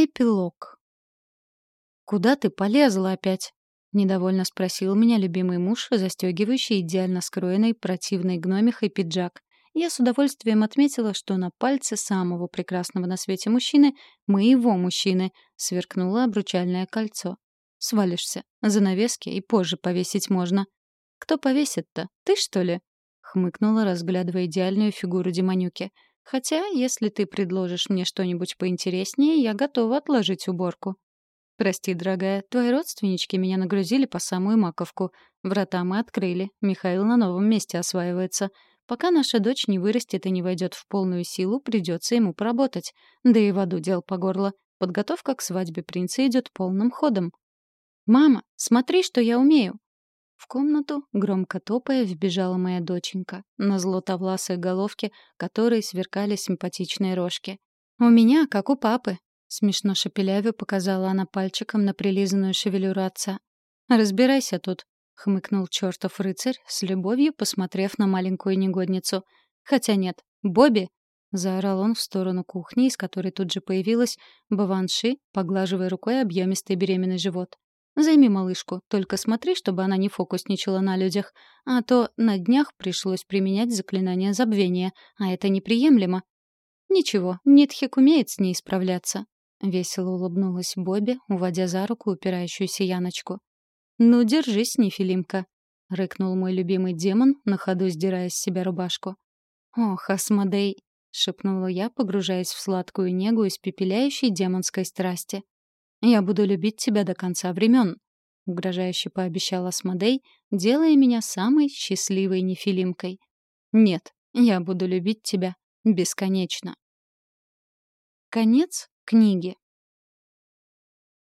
Эпилог. «Куда ты полезла опять?» — недовольно спросил меня любимый муж, застегивающий идеально скроенный противной гномихой пиджак. Я с удовольствием отметила, что на пальце самого прекрасного на свете мужчины, моего мужчины, сверкнуло обручальное кольцо. «Свалишься. Занавески и позже повесить можно». «Кто повесит-то? Ты, что ли?» — хмыкнула, разглядывая идеальную фигуру Демонюки — Хотя, если ты предложишь мне что-нибудь поинтереснее, я готова отложить уборку. Прости, дорогая, твои родственнички меня нагрузили по самую маковку. Врата мы открыли. Михаил на новом месте осваивается. Пока наша дочь не вырастет и не войдет в полную силу, придется ему поработать. Да и в аду дел по горло. Подготовка к свадьбе принца идет полным ходом. «Мама, смотри, что я умею!» В комнату, громко топая, вбежала моя доченька, на златовласой головке которой сверкали симпатичные рожки. «У меня, как у папы», — смешно шепелявю показала она пальчиком на прилизанную шевелюру отца. «Разбирайся тут», — хмыкнул чертов рыцарь, с любовью посмотрев на маленькую негодницу. «Хотя нет, Бобби!» — заорал он в сторону кухни, из которой тут же появилась Баванши, поглаживая рукой объемистый беременный живот. Займи малышку, только смотри, чтобы она не фокусничала на людях, а то на днях пришлось применять заклинание забвения, а это неприемлемо. Ничего, Нитхик умеет с ней справляться. Весело улыбнулась Бобби, уводя за руку упирающуюся Яночку. «Ну, держись, Нефилимка», — рыкнул мой любимый демон, на ходу сдирая с себя рубашку. «Ох, Асмодей», — шепнула я, погружаясь в сладкую негу испепеляющей демонской страсти. «Я буду любить тебя до конца времен», — угрожающе пообещал Асмодей, делая меня самой счастливой нефилимкой. «Нет, я буду любить тебя бесконечно». Конец книги.